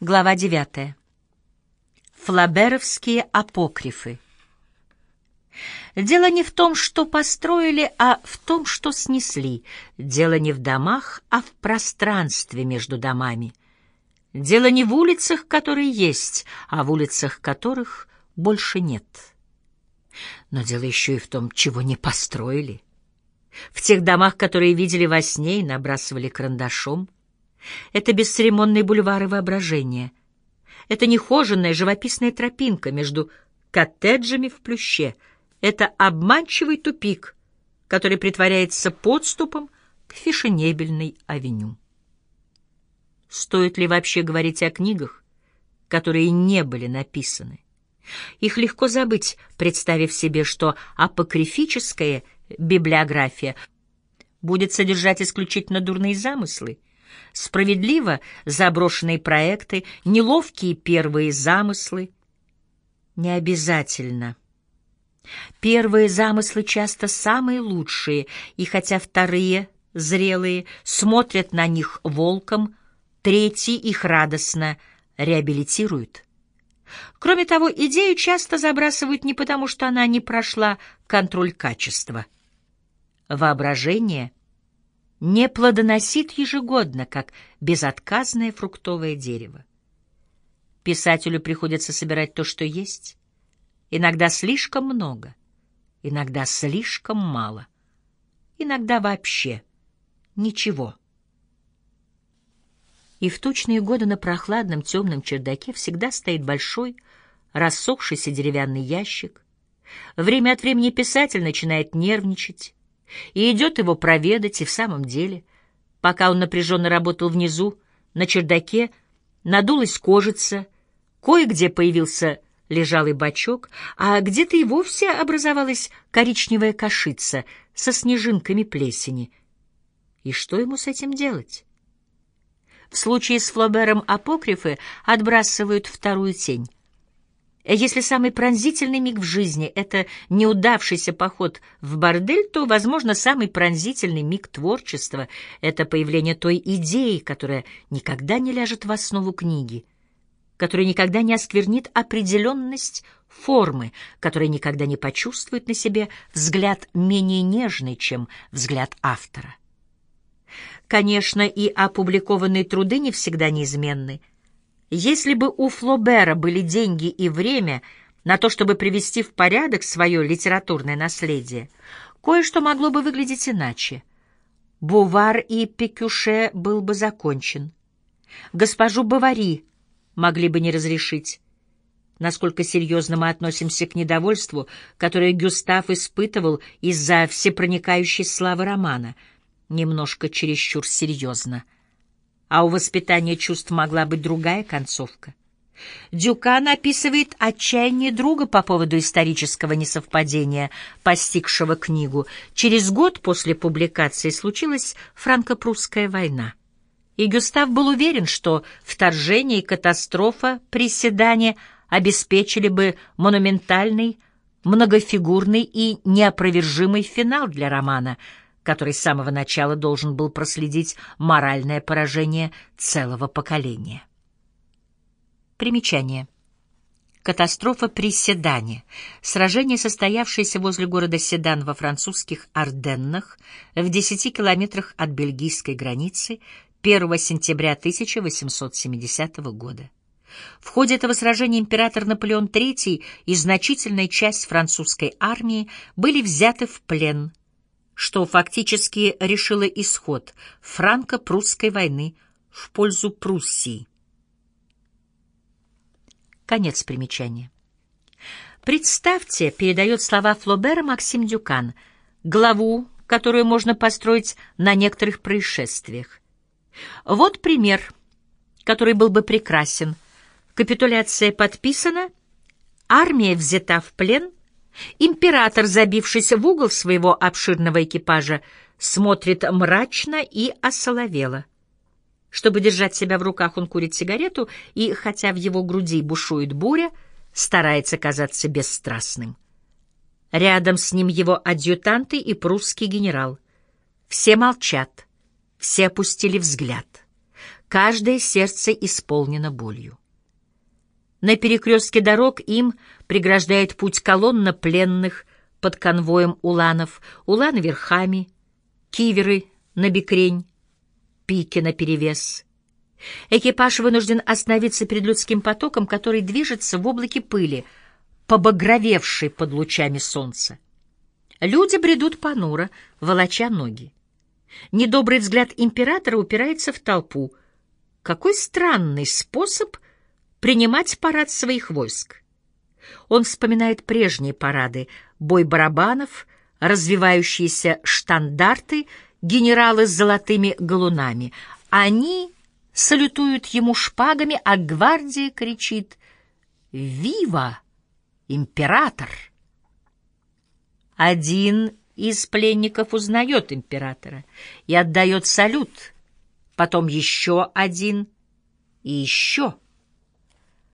Глава 9. Флаберовские апокрифы. Дело не в том, что построили, а в том, что снесли. Дело не в домах, а в пространстве между домами. Дело не в улицах, которые есть, а в улицах которых больше нет. Но дело еще и в том, чего не построили. В тех домах, которые видели во сне и набрасывали карандашом — это бесцеремонные бульвары воображения. Это нехоженная живописная тропинка между коттеджами в плюще. Это обманчивый тупик, который притворяется подступом к фешенебельной авеню. Стоит ли вообще говорить о книгах, которые не были написаны? Их легко забыть, представив себе, что апокрифическая библиография будет содержать исключительно дурные замыслы, Справедливо заброшенные проекты, неловкие первые замыслы. Не обязательно. Первые замыслы часто самые лучшие, и хотя вторые, зрелые, смотрят на них волком, третьи их радостно реабилитируют. Кроме того, идею часто забрасывают не потому, что она не прошла контроль качества. Воображение — не плодоносит ежегодно, как безотказное фруктовое дерево. Писателю приходится собирать то, что есть, иногда слишком много, иногда слишком мало, иногда вообще ничего. И в тучные годы на прохладном темном чердаке всегда стоит большой, рассохшийся деревянный ящик. Время от времени писатель начинает нервничать, и идет его проведать, и в самом деле, пока он напряженно работал внизу, на чердаке, надулась кожица, кое-где появился лежалый бачок, а где-то и вовсе образовалась коричневая кашица со снежинками плесени. И что ему с этим делать? В случае с Флобером апокрифы отбрасывают вторую тень. Если самый пронзительный миг в жизни — это неудавшийся поход в бордель, то, возможно, самый пронзительный миг творчества — это появление той идеи, которая никогда не ляжет в основу книги, которая никогда не осквернит определенность формы, которая никогда не почувствует на себе взгляд менее нежный, чем взгляд автора. Конечно, и опубликованные труды не всегда неизменны — если бы у Флобера были деньги и время на то, чтобы привести в порядок свое литературное наследие, кое-что могло бы выглядеть иначе. Бувар и Пекюше был бы закончен. Госпожу Бавари могли бы не разрешить. Насколько серьезно мы относимся к недовольству, которое Гюстав испытывал из-за всепроникающей славы романа, немножко чересчур серьезно — а у воспитания чувств могла быть другая концовка. Дюкан описывает отчаяние друга по поводу исторического несовпадения, постигшего книгу. Через год после публикации случилась франко-прусская война. И Гюстав был уверен, что вторжение и катастрофа при Седане обеспечили бы монументальный, многофигурный и неопровержимый финал для романа — который с самого начала должен был проследить моральное поражение целого поколения. Примечание. Катастрофа при Седане. Сражение, состоявшееся возле города Седан во французских Арденнах в 10 километрах от бельгийской границы 1 сентября 1870 года. В ходе этого сражения император Наполеон III и значительная часть французской армии были взяты в плен что фактически решило исход франко-прусской войны в пользу Пруссии. Конец примечания. Представьте, передает слова Флобера Максим Дюкан, главу, которую можно построить на некоторых происшествиях. Вот пример, который был бы прекрасен. Капитуляция подписана, армия взята в плен — Император, забившись в угол своего обширного экипажа, смотрит мрачно и осоловело. Чтобы держать себя в руках, он курит сигарету и, хотя в его груди бушует буря, старается казаться бесстрастным. Рядом с ним его адъютанты и прусский генерал. Все молчат, все опустили взгляд. каждое сердце исполнено болью. На перекрестке дорог им преграждает путь колонна пленных под конвоем уланов, уланы верхами, киверы на бекрень, пики наперевес. Экипаж вынужден остановиться перед людским потоком, который движется в облаке пыли, побагровевшей под лучами солнца. Люди бредут понуро, волоча ноги. Недобрый взгляд императора упирается в толпу. Какой странный способ принимать парад своих войск. Он вспоминает прежние парады, бой барабанов, развивающиеся штандарты, генералы с золотыми галунами. Они салютуют ему шпагами, а гвардия кричит «Вива! Император!» Один из пленников узнает императора и отдает салют, потом еще один и еще.